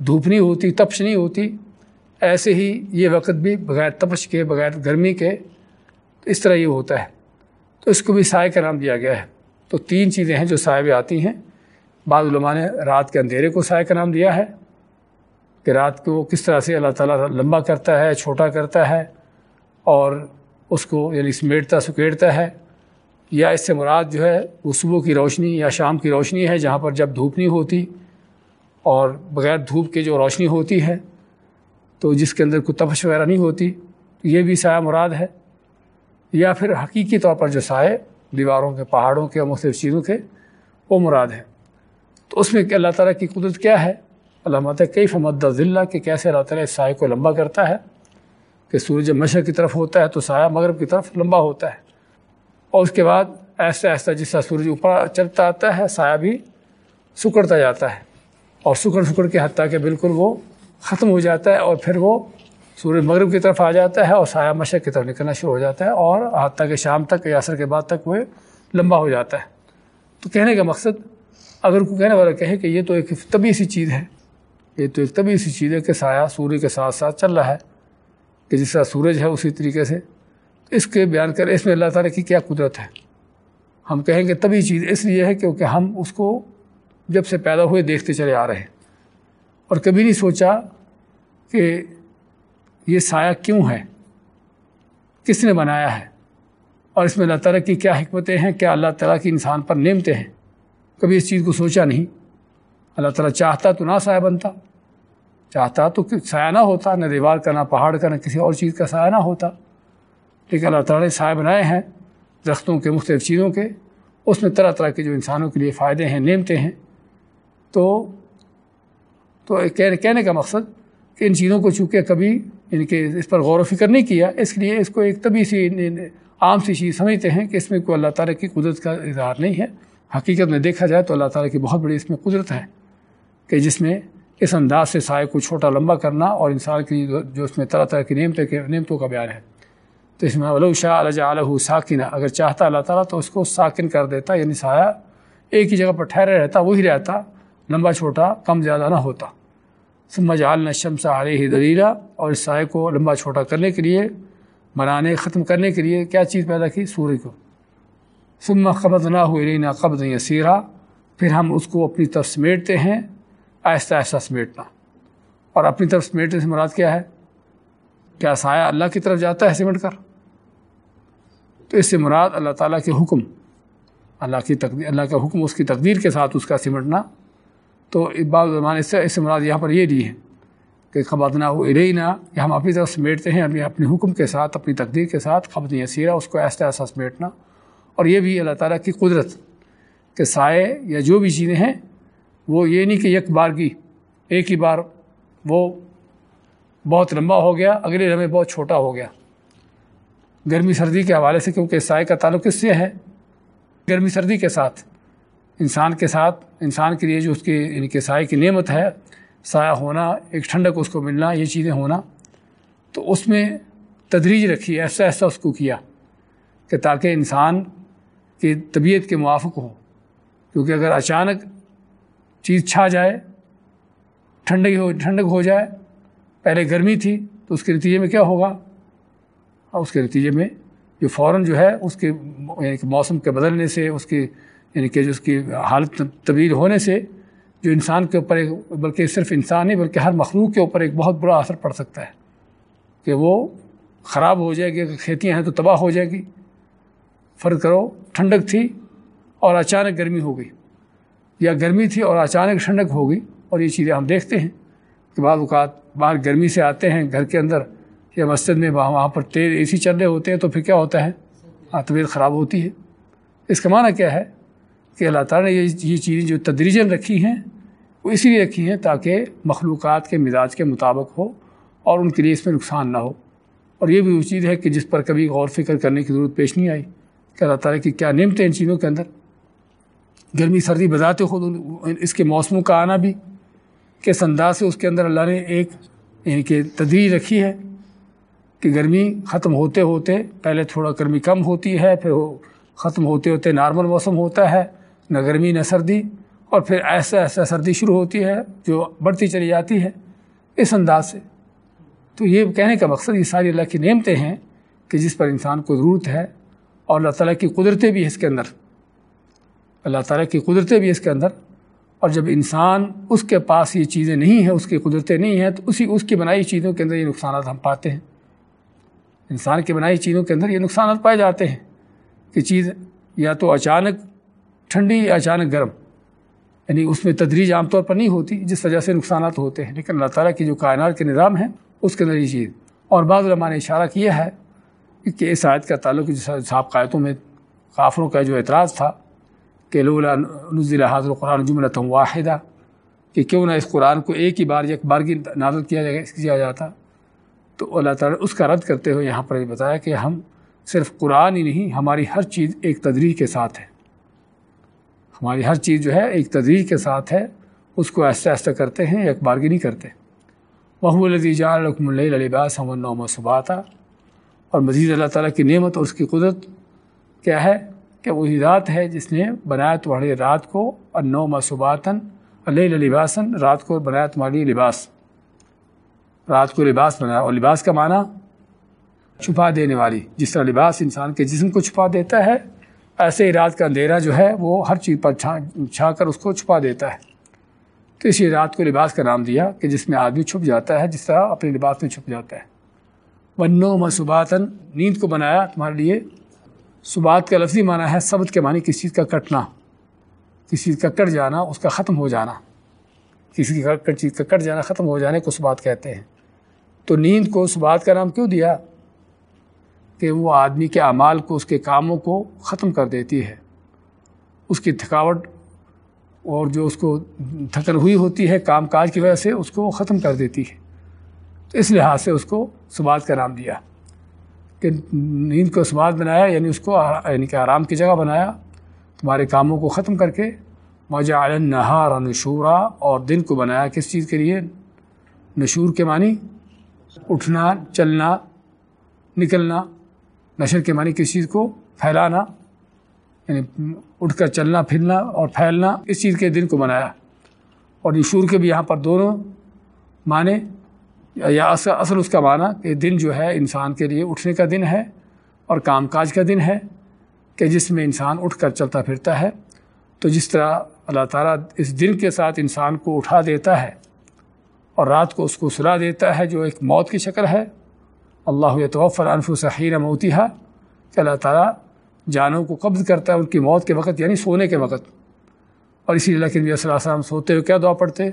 دھوپ نہیں ہوتی، تپش نہیں ہوتی، ایسے ہی یہ وقت بھی بغیر تپش کے، بغیر گرمی کے اس طرح یہ ہوتا ہے۔ تو اس کو بھی سائے کا نام دیا گیا ہے۔ تو تین چیزیں ہیں جو سائے میں آتی ہیں۔ بعض علماء نے رات کے اندھیرے کو سائے کا نام دیا ہے کہ رات کو کس طرح سے اللہ تعالیٰ لمبا کرتا ہے، چھوٹا کرتا ہے اور اس کو یعنی سمیٹتا، سکیڑتا ہے۔ یا اس سے مراد جو ہے وہ صبح کی روشنی یا شام کی روشنی ہے جہاں پر جب دھوپ نہیں ہوتی اور بغیر دھوپ کے جو روشنی ہوتی ہے تو جس کے اندر کوئی تفش وغیرہ نہیں ہوتی، یہ بھی سایہ مراد ہے۔ یا پھر حقیقی طور پر جو سائے دیواروں کے، پہاڑوں کے اور مختلف چیزوں کے، وہ مراد ہے۔ تو اس میں اللہ تعالیٰ کی قدرت کیا ہے؟ علامات کئی فمد ذلہ؟ کہ کیسے اللہ تعالیٰ اس سائے کو لمبا کرتا ہے؟ کہ سورج مشرق کی طرف ہوتا ہے تو سایہ مغرب کی طرف لمبا ہوتا ہے۔ اور اس کے بعد ایسا ایسا جس طرح سورج اوپر چلتا آتا ہے، سایہ بھی سکڑتا جاتا ہے۔ اور سکڑ سکڑ کے حتیٰ کہ بالکل وہ ختم ہو جاتا ہے اور پھر وہ سورج مغرب کی طرف آ جاتا ہے اور سایہ مشرق کی طرف نکلنا شروع ہو جاتا ہے اور حتیٰ کہ شام تک یا عصر کے بعد تک وہ لمبا ہو جاتا ہے۔ تو کہنے کا مقصد، اگر کوئی کہنے والا کہے کہ یہ تو ایک طبی سی چیز ہے، یہ تو ایک طبی سی چیز ہے کہ سایہ سورج کے ساتھ ساتھ چل رہا ہے، کہ جس طرح سورج ہے اسی طریقے سے اس کے بیان کر اس میں اللہ تعالیٰ کی کیا قدرت ہے؟ ہم کہیں گے طبی چیز اس لیے ہے کیونکہ ہم اس کو جب سے پیدا ہوئے دیکھتے چلے آ رہے ہیں۔ اور کبھی نہیں سوچا کہ یہ سایہ کیوں ہے؟ کس نے بنایا ہے؟ اور اس میں اللہ تعالیٰ کی کیا حکمتیں ہیں؟ کیا اللہ تعالیٰ کی انسان پر نعمتیں ہیں؟ کبھی اس چیز کو سوچا نہیں۔ اللہ تعالیٰ چاہتا تو نہ سایہ بنتا۔ چاہتا تو سایہ نہ ہوتا، نہ دیوار کا، نہ پہاڑ کا، نہ کسی اور چیز کا سایہ نہ ہوتا۔ لیکن اللہ تعالیٰ نے سایہ بنائے ہیں درختوں کے، مختلف چیزوں کے۔ اس میں طرح طرح کے جو انسانوں کے لیے فائدے ہیں، نعمتیں ہیں۔ تو تو کہنے کا مقصد کہ ان چیزوں کو چونکہ کبھی ان کے اس پر غور و فکر نہیں کیا، اس لیے اس کو ایک طبی سی، عام سی چیز سمجھتے ہیں کہ اس میں کوئی اللہ تعالیٰ کی قدرت کا اظہار نہیں ہے۔ حقیقت میں دیکھا جائے تو اللہ تعالیٰ کی بہت بڑی اس میں قدرت ہے کہ جس میں اس انداز سے سائے کو چھوٹا لمبا کرنا اور انسان کی جو اس میں طرح طرح کی نعمتیں، نعمتوں کا بیان ہے۔ تو اس میں علو شاہ اللہ علیہ ساکنہ، اگر چاہتا اللہ تعالیٰ تو اس کو ساکن کر دیتا یعنی سایہ ایک ہی جگہ پر ٹھہرے رہتا، وہی رہتا، لمبا چھوٹا، کم زیادہ نہ ہوتا۔ سمجھ عالن شمس علیہ دلیلہ اور اس سائے کو لمبا چھوٹا کرنے کے لیے، بنانے، ختم کرنے کے لیے کیا چیز پیدا کی؟ سورج کو۔ سما قبض نہ ہو رینا قبض یسیرہ پھر ہم اس کو اپنی طرف سمیٹتے ہیں، آہستہ آہستہ سمیٹنا۔ اور اپنی طرف سمیٹنے سے مراد کیا ہے؟ کیا سایہ اللہ کی طرف جاتا ہے سمٹ کر؟ تو اس سے مراد اللہ تعالیٰ کے حکم، اللہ کی تقدیر اللہ کا حکم اس کی تقدیر کے ساتھ اس کا سمٹنا۔ تو بعض زمانے سے، اس سے مراد یہاں پر یہ دی ہے کہ قبض نہ ہو ارینا کہ ہم اپنی طرف سمیٹتے ہیں اپنے حکم کے ساتھ، اپنی تقدیر کے ساتھ قبض یسیرہ، اس کو ایسا ایسا سمیٹنا۔ اور یہ بھی اللہ تعالیٰ کی قدرت کہ سائے یا جو بھی چیزیں ہیں، وہ یہ نہیں کہ یک بار کی، ایک ہی بار، وہ بہت لمبا ہو گیا، اگلے لمحے بہت چھوٹا ہو گیا۔ گرمی سردی کے حوالے سے کیونکہ سائے کا تعلق کس سے ہے۔ گرمی سردی کے ساتھ، انسان کے ساتھ، انسان کے لیے جو اس کی یعنی کہ سائے کی نعمت ہے سایہ ہونا، ایک ٹھنڈک اس کو ملنا، یہ چیزیں ہونا۔ تو اس میں تدریج رکھی، ایسا ایسا اس کو کیا کہ تاکہ انسان کی طبیعت کے موافق ہو۔ کیونکہ اگر اچانک چیز چھا جائے، ٹھنڈک ہو ٹھنڈک ہو جائے، پہلے گرمی تھی تو اس کے نتیجے میں کیا ہوگا؟ اور اس کے نتیجے میں جو فوراً جو ہے اس کے یعنی کہ موسم کے بدلنے سے، اس کی یعنی کہ جو اس کی حالت تبدیل ہونے سے جو انسان کے اوپر ایک، بلکہ صرف انسان نہیں، بلکہ ہر مخلوق کے اوپر ایک بہت برا اثر پڑ سکتا ہے کہ وہ خراب ہو جائے گی، اگر کھیتیاں ہیں تو تباہ ہو جائے گی۔ فرض کرو ٹھنڈک تھی اور اچانک گرمی ہو گئی، یا گرمی تھی اور اچانک ٹھنڈک ہو گئی، اور یہ چیزیں ہم دیکھتے ہیں کہ بعض اوقات باہر گرمی سے آتے ہیں، گھر کے اندر یا مسجد میں وہاں پر تیز اے سی چل رہے ہوتے ہیں تو پھر کیا ہوتا ہے؟ ہاں، طبیعت خراب ہوتی ہے۔ اس کا معنی کیا ہے؟ کہ اللہ تعالیٰ نے یہ چیزیں جو تدریجن رکھی ہیں، وہ اسی لیے رکھی ہیں تاکہ مخلوقات کے مزاج کے مطابق ہو اور ان کے لیے اس میں نقصان نہ ہو۔ اور یہ بھی وہ چیز ہے کہ جس پر کبھی غور فکر کرنے کی ضرورت پیش نہیں آئی کہ اللہ تعالیٰ کی کیا نعمتیں ان چیزوں کے اندر۔ گرمی، سردی بذات خود اس کے موسموں کا آنا بھی کس انداز سے اس کے اندر اللہ نے ایک یعنی کہ تدریج رکھی ہے۔ کہ گرمی ختم ہوتے ہوتے پہلے تھوڑا گرمی کم ہوتی ہے، پھر وہ ختم ہوتے ہوتے نارمل موسم ہوتا ہے، نہ گرمی نہ سردی، اور پھر ایسا ایسا سردی شروع ہوتی ہے جو بڑھتی چلی جاتی ہے اس انداز سے۔ تو یہ کہنے کا مقصد یہ ساری اللہ کی نعمتیں ہیں کہ جس پر انسان کو ضرورت ہے اور اللہ تعالیٰ کی قدرتیں بھی اس کے اندر۔ اللہ تعالیٰ کی قدرتیں بھی اس کے اندر۔ اور جب انسان اس کے پاس یہ چیزیں نہیں ہیں، اس کی قدرتیں نہیں ہیں، تو اسی اس کی بنائی چیزوں کے اندر یہ نقصانات ہم پاتے ہیں۔ انسان کی بنائی چیزوں کے اندر یہ نقصانات پائے جاتے ہیں کہ چیز یا تو اچانک ٹھنڈی یا اچانک گرم یعنی اس میں تدریج عام طور پر نہیں ہوتی جس وجہ سے نقصانات ہوتے ہیں، لیکن اللہ تعالیٰ کی جو کائنات کے نظام ہیں، اس کے اندر یہ چیز۔ اور بعض علماء نے اشارہ کیا ہے کہ اس آیت کا تعلق صاحب قائدوں میں کافروں کا جو اعتراض تھا کہ لولا نزل حاضر القرآن جملۃ واحدہ کہ کیوں نہ اس قرآن کو ایک ہی بار ایک بار کی نازل کیا کیا جاتا۔ تو اللہ تعالیٰ نے اس کا رد کرتے ہوئے یہاں پر یہ بتایا کہ ہم صرف قرآن ہی نہیں، ہماری ہر چیز ایک تدریج کے ساتھ ہے۔ ہماری ہر چیز جو ہے ایک تدریج کے ساتھ ہے، اس کو ایسا ایسا کرتے ہیں، ایک بارگی نہیں کرتے محب الدی جان رقم اللہ لباس ہم النوم صبح اور مزید اللہ تعالیٰ کی نعمت اور اس کی قدرت کیا ہے؟ کہ وہی ذات ہے جس نے بنایا تمہاری رات کو اور نو مصوباتاً اللہ لباسن رات کو بنایا تمہاری لباس۔ رات کو لباس بنایا اور لباس کا معنی چھپا دینے والی۔ جس طرح لباس انسان کے جسم کو چھپا دیتا ہے، ایسے ہی رات کا اندھیرا جو ہے، وہ ہر چیز پر چھا چھا کر اس کو چھپا دیتا ہے۔ تو اسی رات کو لباس کا نام دیا کہ جس میں آدمی چھپ جاتا ہے، جس طرح اپنے لباس میں چھپ جاتا ہے۔ ونو مصوباتاً نیند کو بنایا تمہارے لیے۔ صبات کا لفظی معنی ہے سبت کے معنی کسی چیز کا کٹنا۔ کسی چیز کا کٹ جانا، اس کا ختم ہو جانا۔ کسی چیز کا کٹ جانا، ختم ہو جانے کو صبات کہتے ہیں۔ تو نیند کو صبات کا نام کیوں دیا کہ وہ آدمی کے اعمال کو، اس کے کاموں کو ختم کر دیتی ہے؟ اس کی تھکاوٹ اور جو اس کو تھکن ہوئی ہوتی ہے کام کاج کی وجہ سے، اس کو ختم کر دیتی ہے۔ تو اس لحاظ سے اس کو صبات کا نام دیا کہ نیند کو صبات بنایا یعنی اس کو یعنی کہ آرام کی جگہ بنایا، تمہارے کاموں کو ختم کر کے۔ مجا عالن نہار نشورا اور دن کو بنایا کس چیز کے لیے؟ نشور کے معنی اٹھنا، چلنا، نکلنا، نشر کے معنی کسی چیز کو پھیلانا یعنی اٹھ کر چلنا، پھرنا اور پھیلنا، اس چیز کے دن کو بنایا۔ اور نشور کے بھی یہاں پر دونوں معنی، یا اصل اصل اس کا معنی کہ دن جو ہے انسان کے لیے اٹھنے کا دن ہے اور کام کاج کا دن ہے کہ جس میں انسان اٹھ کر چلتا پھرتا ہے۔ تو جس طرح اللہ تعالیٰ اس دن کے ساتھ انسان کو اٹھا دیتا ہے اور رات کو اس کو سلا دیتا ہے جو ایک موت کی شکل ہے۔ اللہ توفر انف صحیر موتیہ کہ اللہ تعالیٰ جانوں کو قبض کرتا ہے ان کی موت کے وقت یعنی سونے کے وقت۔ اور اسی اللہ کے نبی صلی اللہ علیہ وسلم سوتے ہوئے کیا دعا پڑھتے؟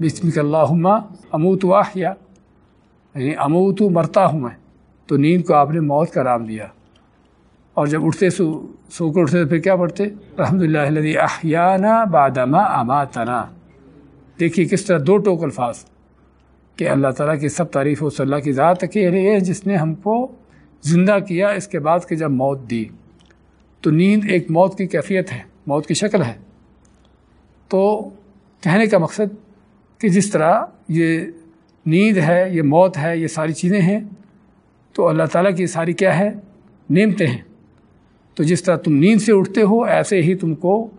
بسم اللہ اموت واحیا۔ یعنی اموت مرتا ہوں میں تو نیند کو آپ نے موت کا نام دیا۔ اور جب اٹھتے سو سو کر اٹھتے پھر کیا پڑھتے؟ الحمد للہ احیانہ بادما اماتنا۔ دیکھیے کس طرح دو ٹوک الفاظ کہ اللہ تعالیٰ کی سب تعریف و صلی اللہ کی ذات کہ یعنی یہ جس نے ہم کو زندہ کیا، اس کے بعد کہ جب موت دی۔ تو نیند ایک موت کی کیفیت ہے، موت کی شکل ہے۔ تو کہنے کا مقصد کہ جس طرح یہ نیند ہے، یہ موت ہے، یہ ساری چیزیں ہیں، تو اللہ تعالیٰ کی ساری کیا ہے؟ نعمتیں ہیں۔ تو جس طرح تم نیند سے اٹھتے ہو، ایسے ہی تم کو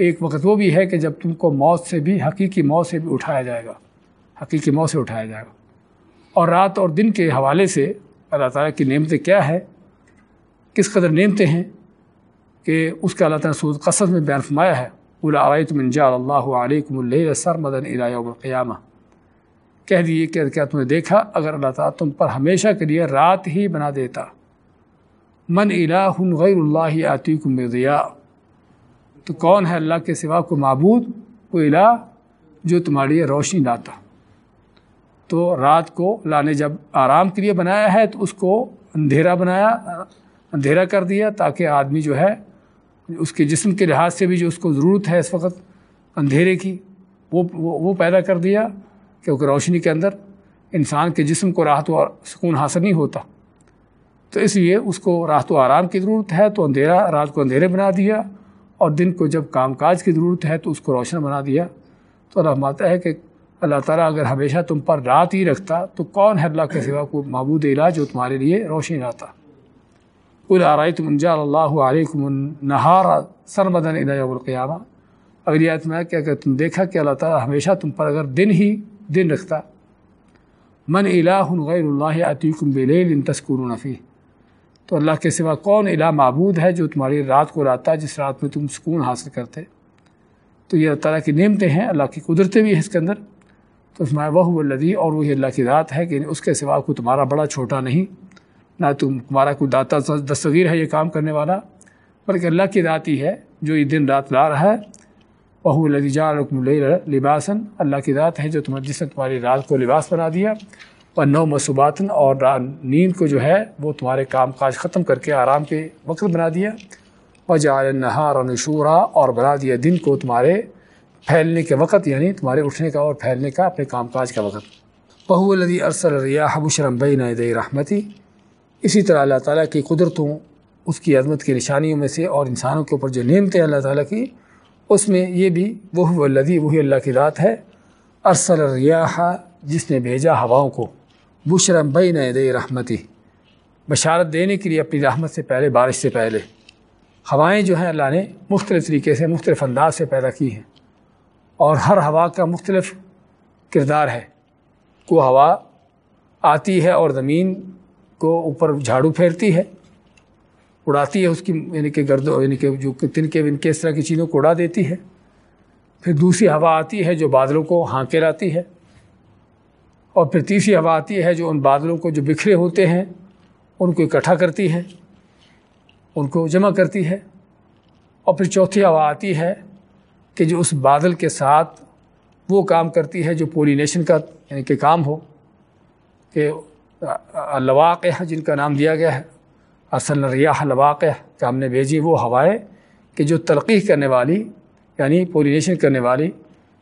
ایک وقت وہ بھی ہے کہ جب تم کو موت سے بھی، حقیقی موت سے بھی اٹھایا جائے گا۔ حقیقی موت سے اٹھایا جائے گا۔ اور رات اور دن کے حوالے سے اللہ تعالیٰ کی نعمتیں کیا ہے کس قدر نعمتیں ہیں کہ اس کا اللہ تعالیٰ سود قصد میں بیان فرمایا ہے؟ بولا علیہ منجا اللہ علیکم اللہ سر مدن القیامہ۔ کہہ دیے کہ کیا تم نے دیکھا؟ اگر اللہ تعالیٰ تم پر ہمیشہ کے لیے رات ہی بنا دیتا۔ من الہ غیر اللہ عتیکم ضیاء تو کون ہے اللہ کے سوا کو معبود وہ الہ جو تمہاری لیے روشنی لاتا؟ تو رات کو اللہ نے جب آرام کے لیے بنایا ہے تو اس کو اندھیرا بنایا، اندھیرا کر دیا تاکہ آدمی جو ہے، اس کے جسم کے لحاظ سے بھی جو اس کو ضرورت ہے اس وقت اندھیرے کی وہ وہ پیدا کر دیا کیونکہ روشنی کے اندر انسان کے جسم کو راحت و سکون حاصل نہیں ہوتا۔ تو اس لیے اس کو راحت و آرام کی ضرورت ہے، تو اندھیرا، رات کو اندھیرے بنا دیا۔ اور دن کو جب کام کاج کی ضرورت ہے تو اس کو روشن بنا دیا۔ تو اللہ ہے کہ اللہ تعالیٰ اگر ہمیشہ تم پر رات ہی رکھتا تو کون ہے اللہ کے سوا کو معبود علاج جو تمہارے لیے روشنی لاتا آرائی تم انجا اللہ علیکم نہارا سر بدن القیامہ۔ اگر یہ میں کہ اگر تم دیکھا کہ اللہ تعالیٰ ہمیشہ تم پر اگر دن ہی دن رکھتا۔ من الہ غیر اللہ عطیکم بلیل تسکون نفی تو اللہ کے سوا کون الہ معبود ہے جو تمہاری رات کو لاتا ہے، جس رات میں تم سکون حاصل کرتے؟ تو یہ اللہ تعالیٰ کی نعمتیں ہیں، اللہ کی قدرتیں بھی ہیں اس کے اندر۔ تو اس میں وہ لدی اور وہی اللہ کی ذات ہے، کہ یعنی اس کے سوا کو تمہارا بڑا چھوٹا نہیں، نہ تم، تمہارا کوئی داتا، دستگیر ہے یہ کام کرنے والا، بلکہ اللہ کی ذات ہی ہے، جو یہ دن رات لا رہا ہے۔ وہ لدی جا رکم لباسن اللہ کی ذات ہے جو تمہیں جس نے تمہاری رات کو لباس بنا دیا۔ اور نو مصوباتن اور نیند کو جو ہے وہ تمہارے کام کاج ختم کر کے آرام کے وقت بنا دیا۔ اور جال نہار اور نشورہ اور بنا دیا دن کو تمہارے پھیلنے کے وقت یعنی تمہارے اٹھنے کا اور پھیلنے کا اپنے کام کاج کا وقت۔ بہو الدی ارسل ریاح بشرم بین دئی رحمتی۔ اسی طرح اللہ تعالیٰ کی قدرتوں، اس کی عظمت کی نشانیوں میں سے اور انسانوں کے اوپر جو نعمتیں اللہ تعالیٰ کی، اس میں یہ بھی وہ الدی وہی اللہ کی ذات ہے۔ ارسل ریاح جس نے بھیجا ہواؤں کو۔ بشرم بین دئی رحمتی۔ بشارت دینے کے لیے اپنی رحمت سے پہلے، بارش سے پہلے۔ ہوائیں جو ہیں اللہ نے مختلف طریقے سے، مختلف انداز سے پیدا کی ہیں۔ اور ہر ہوا کا مختلف کردار ہے۔ وہ ہوا آتی ہے اور زمین کو اوپر جھاڑو پھیرتی ہے، اڑاتی ہے اس کی یعنی کہ گرد یعنی کہ جو تن کے کے اس طرح کی چیزوں کو اڑا دیتی ہے۔ پھر دوسری ہوا آتی ہے جو بادلوں کو ہانکے لاتی ہے۔ اور پھر تیسری ہوا آتی ہے جو ان بادلوں کو جو بکھرے ہوتے ہیں، ان کو اکٹھا کرتی ہے، ان کو جمع کرتی ہے۔ اور پھر چوتھی ہوا آتی ہے کہ جو اس بادل کے ساتھ وہ کام کرتی ہے جو پولینیشن کا یعنی کہ کام ہو، کہ لواقع جن کا نام دیا گیا ہے، اصل ریاح لواقع کہ ہم نے بھیجی وہ ہوائیں کہ جو تلقی کرنے والی یعنی پولینیشن کرنے والی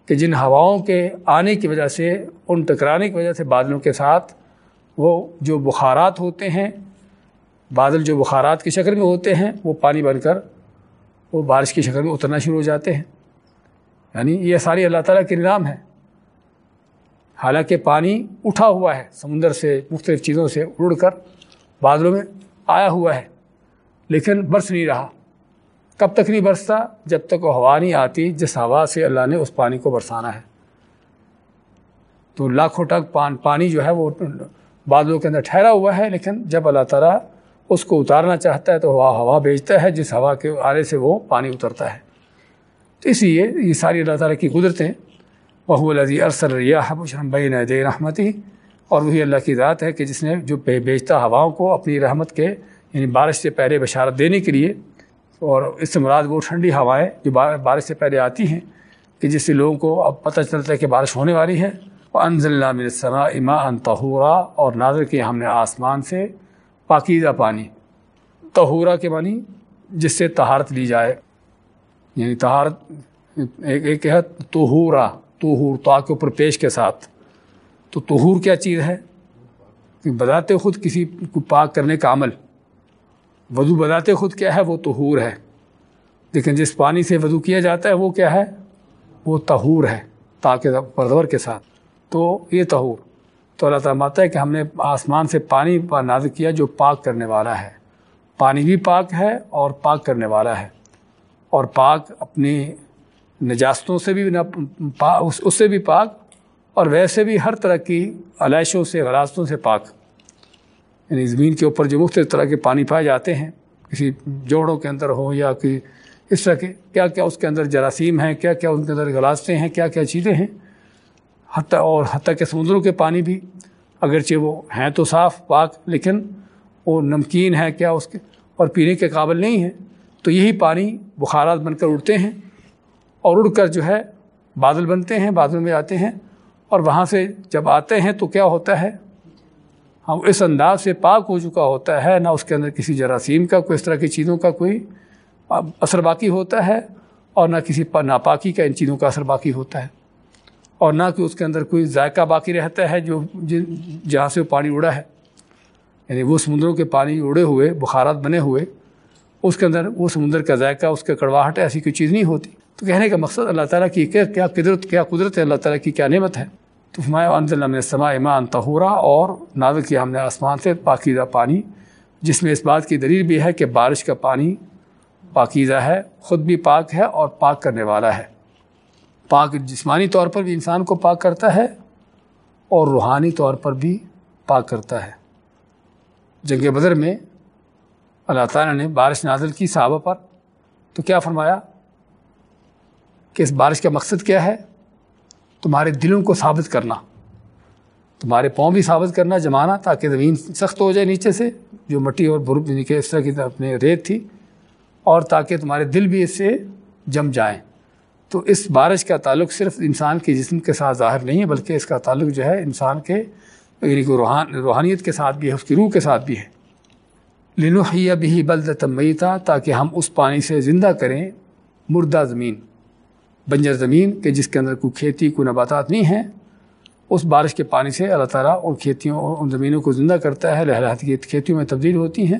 کہ جن ہواؤں کے آنے کی وجہ سے، ان ٹکرانے کی وجہ سے بادلوں کے ساتھ وہ جو بخارات ہوتے ہیں، بادل جو بخارات کی شکل میں ہوتے ہیں، وہ پانی بن کر وہ بارش کی شکل میں اترنا شروع ہو جاتے ہیں۔ یعنی یہ ساری اللہ تعالیٰ کے نظام ہے۔ حالانکہ پانی اٹھا ہوا ہے، سمندر سے، مختلف چیزوں سے اڑ کر بادلوں میں آیا ہوا ہے، لیکن برس نہیں رہا۔ کب تک نہیں برستا؟ جب تک وہ ہوا نہیں آتی، جس ہوا سے اللہ نے اس پانی کو برسانا ہے۔ تو لاکھوں تک پانی جو ہے وہ بادلوں کے اندر ٹھہرا ہوا ہے، لیکن جب اللہ تعالیٰ اس کو اتارنا چاہتا ہے تو ہوا ہوا بھیجتا ہے، جس ہوا کے آنے سے وہ پانی اترتا ہے۔ تو اس لیے یہ ساری اللہ تعالیٰ کی قدرتیں وہ الزی ارسل ریاح بشرم بین دے رحمتی اور وہی اللہ کی ذات ہے کہ جس نے جو بیچتا ہواؤں کو اپنی رحمت کے یعنی بارش سے پہلے بشارت دینے کے لیے اور اس سے مراد وہ ٹھنڈی ہوائیں جو بارش سے پہلے آتی ہیں کہ جس سے لوگوں کو اب پتہ چلتا ہے کہ بارش ہونے والی ہے۔ اور انض اللہ ثنا اما ان اور نازر کیا ہم نے آسمان سے پاکیزہ پانی۔ تہورا کے معنی جس سے تہارت لی جائے۔ یعنی تہارت ایک ایک ہے توہورا توہور تو کے اوپر پیش کے ساتھ۔ تو تہور کیا چیز ہے؟ کہ بتاتے خود کسی کو پاک کرنے کا عمل۔ وضو بتاتے خود کیا ہے؟ وہ تہور ہے۔ لیکن جس پانی سے وضو کیا جاتا ہے، وہ کیا ہے؟ وہ تہور ہے، تاکہ پردور کے ساتھ۔ تو یہ تہور تو اللہ تعالیٰ ماتا ہے کہ ہم نے آسمان سے پانی پر نازک کیا جو پاک کرنے والا ہے۔ پانی بھی پاک ہے اور پاک کرنے والا ہے۔ اور پاک اپنی نجاستوں سے بھی اس سے بھی پاک اور ویسے بھی ہر طرح کی علائشوں سے غراستوں سے پاک۔ یعنی زمین کے اوپر جو مختلف طرح کے پانی پائے جاتے ہیں، کسی جوڑوں کے اندر ہوں یا کہ اس طرح کے کیا کیا اس کے اندر جراثیم ہیں، کیا کیا ان کے اندر غلاستے ہیں، کیا کیا چیزیں ہیں۔ حتیٰ اور حتیٰ کہ سمندروں کے پانی بھی اگرچہ وہ ہیں تو صاف، پاک، لیکن وہ نمکین ہے کیا اس کے اور پینے کے قابل نہیں ہے تو یہی پانی بخارات بن کر اڑتے ہیں اور اڑ کر جو ہے بادل بنتے ہیں، بادل میں آتے ہیں اور وہاں سے جب آتے ہیں تو کیا ہوتا ہے؟ ہم اس انداز سے پاک ہو چکا ہوتا ہے، نہ اس کے اندر کسی جراثیم کا کوئی، اس طرح کی چیزوں کا کوئی اثر باقی ہوتا ہے اور نہ کسی ناپاکی کا ان چیزوں کا اثر باقی ہوتا ہے۔ اور نہ کہ اس کے اندر کوئی ذائقہ باقی رہتا ہے جو جہاں سے وہ پانی اڑا ہے۔ یعنی وہ سمندروں کے پانی اڑے ہوئے، بخارات بنے ہوئے، اس کے اندر وہ سمندر کا ذائقہ، اس کا کڑواہٹ ایسی کوئی چیز نہیں ہوتی۔ تو کہنے کا مقصد اللہ تعالیٰ کی کیا کیا قدرت کیا قدرت ہے، اللہ تعالیٰ کی کیا نعمت ہے؟ تو فرمایا اللہ سما ایمان تہورا اور نازل کیا ہم نے آسمان سے پاکیزہ پانی، جس میں اس بات کی دلیل بھی ہے کہ بارش کا پانی پاکیزہ ہے، خود بھی پاک ہے اور پاک کرنے والا ہے۔ پاک جسمانی طور پر بھی انسان کو پاک کرتا ہے اور روحانی طور پر بھی پاک کرتا ہے۔ جنگ بدر میں اللہ تعالیٰ نے بارش نازل کی صحابہ پر، تو کیا فرمایا کہ اس بارش کا مقصد کیا ہے؟ تمہارے دلوں کو ثابت کرنا، تمہارے پاؤں بھی ثابت کرنا، جمانا، تاکہ زمین سخت ہو جائے نیچے سے، جو مٹی اور برف یعنی کہ اس طرح کی اپنے ریت تھی، اور تاکہ تمہارے دل بھی اس سے جم جائیں۔ تو اس بارش کا تعلق صرف انسان کے جسم کے ساتھ ظاہر نہیں ہے، بلکہ اس کا تعلق جو ہے انسان کے یعنی کہ روحان، روحانیت کے ساتھ بھی ہے، اس کی روح کے ساتھ بھی ہے۔ لنوحیہ بھی بلد تمیتا تاکہ ہم اس پانی سے زندہ کریں مردہ زمین۔ بنجر زمین کہ جس کے اندر کوئی کھیتی، کوئی نباتات نہیں ہیں، اس بارش کے پانی سے اللہ تعالیٰ ان کھیتیوں اور ان زمینوں کو زندہ کرتا ہے لہراتی کی کھیتیوں میں تبدیل ہوتی ہیں۔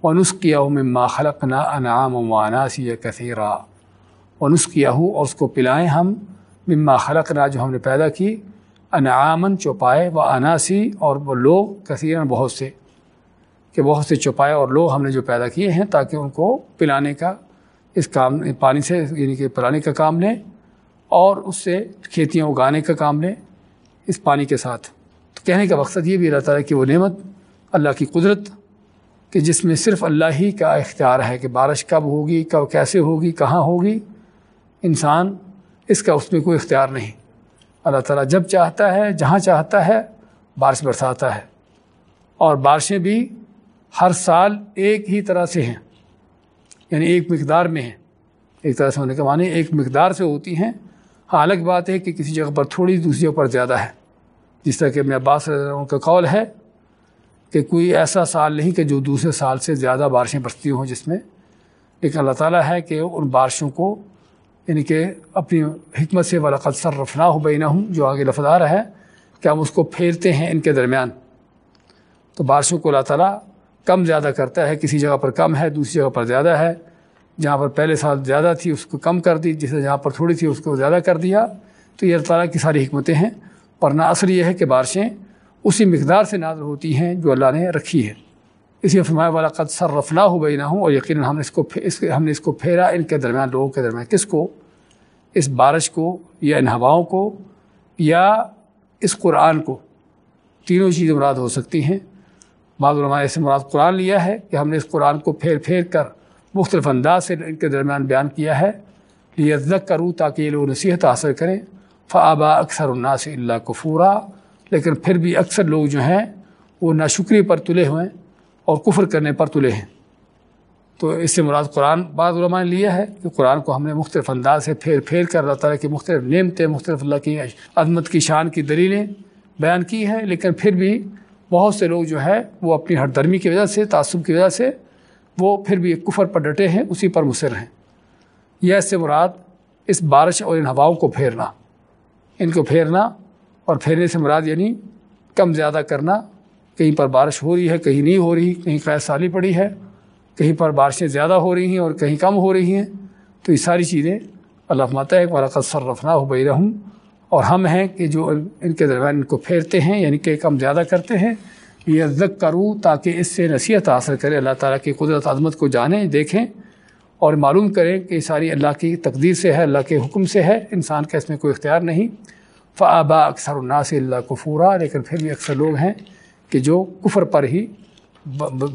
اور نسخ کیا ہوں میں ما خلق نا انعام و معناسی کثیرہ اور نسخ کیا اور اس کو پلائیں ہم۔ مما خلق نا جو ہم نے پیدا کی انعامن چوپائے و عناسی اور وہ لوگ کثیرن بہت سے، کہ بہت سے چوپائے اور لوگ ہم نے جو پیدا کیے ہیں، تاکہ ان کو پلانے کا اس کام پانی سے یعنی کہ پلانے کا کام لیں اور اس سے کھیتیاں اگانے کا کام لیں اس پانی کے ساتھ۔ تو کہنے کا مقصد یہ بھی رہتا ہے کہ وہ نعمت، اللہ کی قدرت کہ جس میں صرف اللہ ہی کا اختیار ہے کہ بارش کب ہوگی، کب کیسے ہوگی، کہاں ہوگی، انسان اس کا اس میں کوئی اختیار نہیں۔ اللہ تعالیٰ جب چاہتا ہے، جہاں چاہتا ہے، بارش برساتا ہے۔ اور بارشیں بھی ہر سال ایک ہی طرح سے ہیں۔ یعنی ایک مقدار میں ہیں۔ ایک طرح سے ہونے کے معنی ایک مقدار سے ہوتی ہیں۔ ہاں الگ بات ہے کہ کسی جگہ پر تھوڑی دوسری جگہ پر زیادہ ہے۔ جس طرح کہ میں عباس ان کا قول ہے کہ کوئی ایسا سال نہیں کہ جو دوسرے سال سے زیادہ بارشیں برستی ہوں جس میں لیکن اللہ تعالیٰ ہے کہ ان بارشوں کو یعنی کہ اپنی حکمت سے والا قدسر رفنا ہو بینا ہوں جو آگے لفظار ہے کہ ہم اس کو پھیرتے ہیں ان کے درمیان۔ تو بارشوں کو اللہ تعالیٰ کم زیادہ کرتا ہے، کسی جگہ پر کم ہے، دوسری جگہ پر زیادہ ہے۔ جہاں پر پہلے سال زیادہ تھی، اس کو کم کر دی جسے جہاں پر تھوڑی تھی، اس کو زیادہ کر دیا۔ تو یہ اللہ تعالیٰ کی ساری حکمتیں ہیں۔ اور نہ اثر یہ ہے کہ بارشیں اسی مقدار سے نازل ہوتی ہیں جو اللہ نے رکھی ہے۔ اسی فرمایا والا قد سر رفنا ہو بئی نہ ہوں اور یقیناً ہم نے اس کو اس، ہم نے اس کو پھیرا ان کے درمیان، لوگوں کے درمیان۔ کس کو؟ اس بارش کو یا ان ہواؤں کو یا اس قرآن کو۔ تینوں چیزیں مراد ہو سکتی ہیں۔ بعض علماء ایسے مراد قرآن لیا ہے کہ ہم نے اس قرآن کو پھیر پھیر کر مختلف انداز سے ان کے درمیان بیان کیا ہے۔ یہ ذک کروں تاکہ یہ لوگ نصیحت حاصل کریں۔ فعبا اکثر الناس اللہ کفورا۔ لیکن پھر بھی اکثر لوگ جو ہیں وہ ناشکری پر تلے ہوئے اور کفر کرنے پر تلے ہیں۔ تو اس سے مراد قرآن بعض علماء نے لیا ہے کہ قرآن کو ہم نے مختلف انداز سے پھیر پھیر کر اللہ تعالیٰ کی مختلف نعمتیں، مختلف اللہ کی عظمت کی شان کی دلیلیں بیان کی ہیں، لیکن پھر بھی بہت سے لوگ جو ہے وہ اپنی ہر درمی کی وجہ سے، تعصب کی وجہ سے وہ پھر بھی ایک کفر پر ڈٹے ہیں، اسی پر مصر ہیں۔ یہ ایسے مراد اس بارش اور ان ہواؤں کو پھیرنا۔ ان کو پھیرنا اور پھیرنے سے مراد یعنی کم زیادہ کرنا۔ کہیں پر بارش ہو رہی ہے، کہیں نہیں ہو رہی، کہیں قید سالی پڑی ہے، کہیں پر بارشیں زیادہ ہو رہی ہیں اور کہیں کم ہو رہی ہیں۔ تو یہ ساری چیزیں اللہ ماتا ہے والا قصر رفنا ہو بئی رہوں اور ہم ہیں کہ جو ان کے درمیان ان کو پھیرتے ہیں یعنی کہ کم زیادہ کرتے ہیں یہ ذک کروں تاکہ اس سے نصیحت حاصل کرے اللہ تعالیٰ کی قدرت عظمت کو جانیں، دیکھیں اور معلوم کریں کہ ساری اللہ کی تقدیر سے ہے، اللہ کے حکم سے ہے۔ انسان کا اس میں کوئی اختیار نہیں۔ فعبا اکثر الناس اللہ کفورا، لیکن پھر بھی اکثر لوگ ہیں کہ جو کفر پر ہی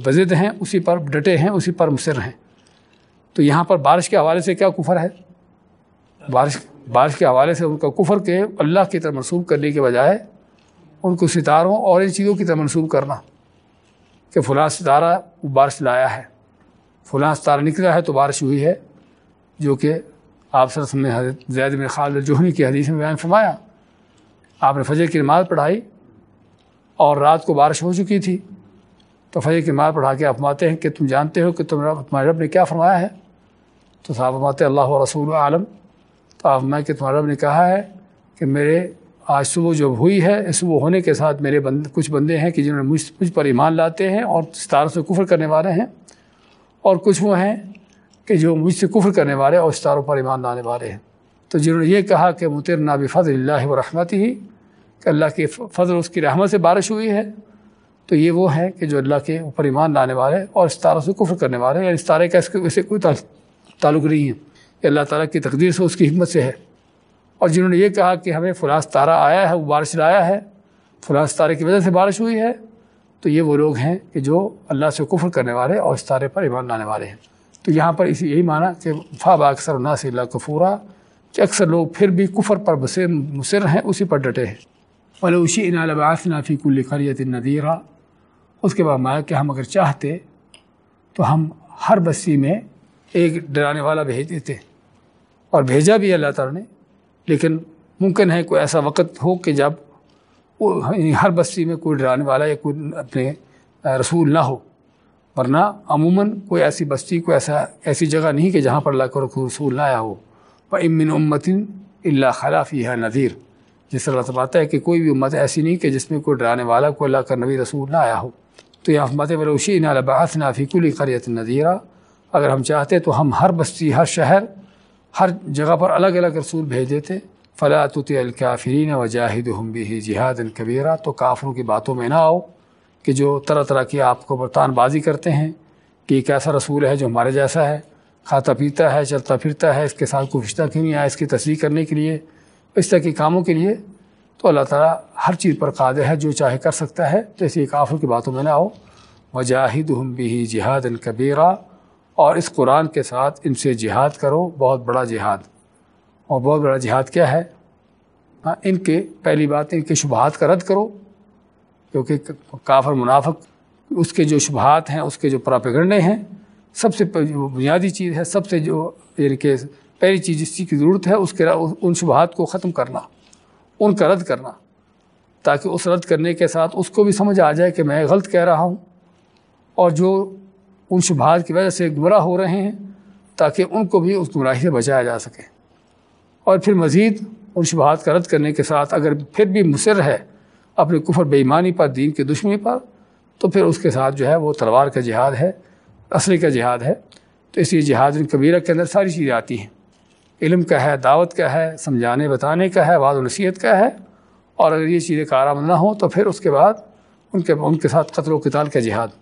بزد ہیں، اسی پر ڈٹے ہیں، اسی پر مصر ہیں۔ تو یہاں پر بارش کے حوالے سے کیا کفر ہے؟ بارش بارش کے حوالے سے ان کا کفر کے اللہ کی طرف منسوخ کرنے کے بجائے ان کو ستاروں اور ان چیزوں کی طرف منسوخ کرنا کہ فلاں ستارہ بارش لایا ہے۔ فلاں ستارہ نکلا ہے تو بارش ہوئی ہے۔ جو کہ آپ سر نے حضرت زید میں خالد جوہنی کی حدیث میں بیان فرمایا، آپ نے فجر کی نماز پڑھائی اور رات کو بارش ہو چکی تھی۔ تو فجر کی نماز پڑھا کے آپ ماتے ہیں کہ تم جانتے ہو کہ تم رب تمہارے رب نے کیا فرمایا ہے؟ تو صاحب ماتے اللہ رسول عالم تو آپ میں کہ تمہارے رب نے کہا ہے کہ میرے آج صبح جب ہوئی ہے صبح ہونے کے ساتھ میرے بند، کچھ بندے ہیں کہ جنہوں نے مجھ مجھ پر ایمان لاتے ہیں اور ستاروں سے کفر کرنے والے ہیں اور کچھ وہ ہیں کہ جو مجھ سے کفر کرنے والے اور ستاروں پر ایمان لانے والے ہیں۔ تو جنہوں نے یہ کہا کہ متر ناب فضل اللہ و رحمت ہی کہ اللہ کے فضل اس کی رحمت سے بارش ہوئی ہے۔ تو یہ وہ ہے کہ جو اللہ کے اوپر ایمان لانے والے اور ستاروں سے کفر کرنے والے ہیں یعنی ستارے کا اس کے ویسے کوئی تعلق نہیں ہے۔ کہ اللہ تعالیٰ کی تقدیر سے اس کی حکمت سے ہے۔ اور جنہوں نے یہ کہا کہ ہمیں فلاں ستارہ آیا ہے، وہ بارش لایا ہے۔ فلاں ستارے کی وجہ سے بارش ہوئی ہے۔ تو یہ وہ لوگ ہیں کہ جو اللہ سے کفر کرنے والے اور ستارے پر ایمان لانے والے ہیں۔ تو یہاں پر اسی یہی معنی کہ فا اکثر اللہ سے اللہ کفورا، کہ اکثر لوگ پھر بھی کفر پر بسر مصر ہیں، اسی پر ڈٹے ہیں۔ فلوشی ان الباس نافی کل خریت ندیرہ اس کے بعد مایا کہ ہم اگر چاہتے تو ہم ہر بستی میں ایک ڈرانے والا بھیج دیتے اور بھیجا بھی اللہ تعالیٰ نے۔ لیکن ممکن ہے کوئی ایسا وقت ہو کہ جب یعنی ہر بستی میں کوئی ڈرانے والا یا کوئی اپنے رسول نہ ہو۔ ورنہ عموماً کوئی ایسی بستی، کوئی ایسا، ایسی جگہ نہیں کہ جہاں پر اللہ کا رسول نہ آیا ہو۔ امن امتن اللہ خلافی ہے نذیر جس طرح بتاتا ہے کہ کوئی بھی امت ایسی نہیں کہ جس میں کوئی ڈرانے والا، کوئی اللہ کا نبی، رسول نہ آیا ہو۔ تو یہ احمد بلوشی نالباس نافی کلی قریت نذیرہ اگر ہم چاہتے تو ہم ہر بستی، ہر شہر، ہر جگہ پر الگ الگ رسول بھیج دیتے۔ فلاۃ الکافرین و جاہد ہم بھی جہاد الکبیرہ تو کافروں کی باتوں میں نہ آؤ کہ جو طرح طرح کی آپ کو برطان بازی کرتے ہیں کہ ایک ایسا رسول ہے جو ہمارے جیسا ہے، کھاتا پیتا ہے، چلتا پھرتا ہے، اس کے ساتھ کوئی رشتہ کیوں نہیں آیا، اس کی تصدیق کرنے کے لیے، اس طرح کے کاموں کے لیے۔ تو اللہ تعالیٰ ہر چیز پر قادر ہے، جو چاہے کر سکتا ہے۔ جیسے ایک آفر کی باتوں میں نہ آؤ۔ مجاہد ہم بھی جہاد الکبیرہ اور اس قرآن کے ساتھ ان سے جہاد کرو، بہت بڑا جہاد۔ اور بہت بڑا جہاد کیا ہے؟ ہاں ان کے پہلی بات، ان کے شبہات کا رد کرو، کیونکہ کافر منافق، اس کے جو شبہات ہیں، اس کے جو پراپگنڈے ہیں، سب سے بنیادی چیز ہے، سب سے جو یعنی کہ پہلی چیز جس چیز کی ضرورت ہے، اس کے ان شبہات کو ختم کرنا، ان کا رد کرنا، تاکہ اس رد کرنے کے ساتھ اس کو بھی سمجھ آ جائے کہ میں غلط کہہ رہا ہوں۔ اور جو ان شبہات کی وجہ سے گمراہ ہو رہے ہیں تاکہ ان کو بھی اس گمراہی سے بچایا جا سکے۔ اور پھر مزید ان شبہات کا رد کرنے کے ساتھ اگر پھر بھی مصر ہے اپنے کفر بے ایمانی پر، دین کی دشمنی پر، تو پھر اس کے ساتھ جو ہے وہ تلوار کا جہاد ہے اصلی کا جہاد ہے۔ تو اس لیے جہاد کبیرہ کے اندر ساری چیزیں آتی ہیں۔ علم کا ہے، دعوت کا ہے، سمجھانے، بتانے کا ہے، وعد و نصیحت کا ہے۔ اور اگر یہ چیزیں کارآمد نہ ہوں تو پھر اس کے بعد ان کے ان کے ساتھ قتل و کتال کا جہاد۔